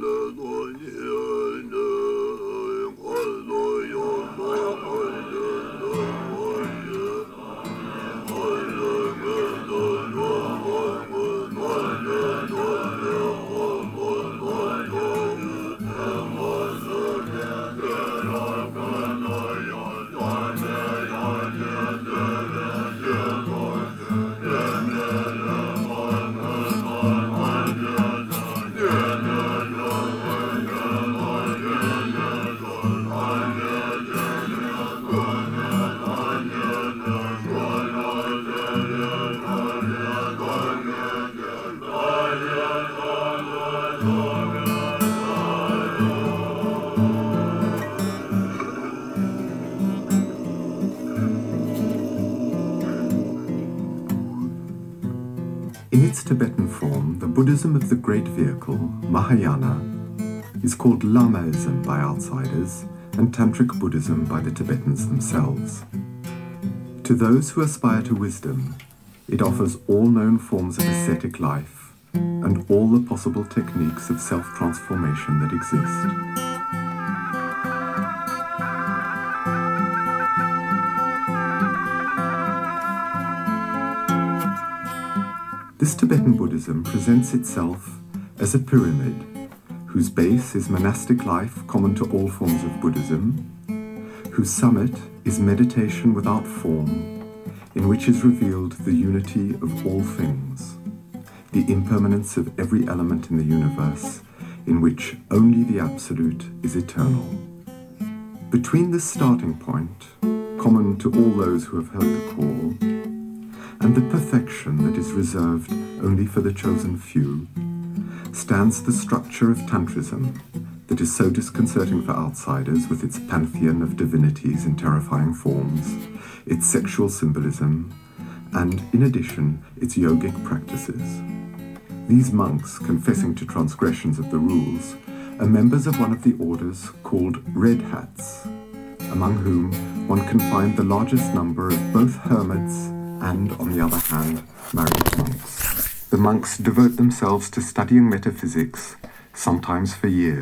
Love. In its Tibetan form, the Buddhism of the Great Vehicle, Mahayana, is called Lamaism by outsiders and Tantric Buddhism by the Tibetans themselves. To those who aspire to wisdom, it offers all known forms of ascetic life and all the possible techniques of self transformation that exist. This Tibetan Buddhism presents itself as a pyramid whose base is monastic life common to all forms of Buddhism, whose summit is meditation without form, in which is revealed the unity of all things, the impermanence of every element in the universe, in which only the Absolute is eternal. Between this starting point, common to all those who have heard the call, and the perfection that is reserved only for the chosen few, stands the structure of Tantrism that is so disconcerting for outsiders with its pantheon of divinities in terrifying forms, its sexual symbolism, and, in addition, its yogic practices. These monks, confessing to transgressions of the rules, are members of one of the orders called Red Hats, among whom one can find the largest number of both hermits and, on the other hand, married monks. The monks devote themselves to studying metaphysics, sometimes for years.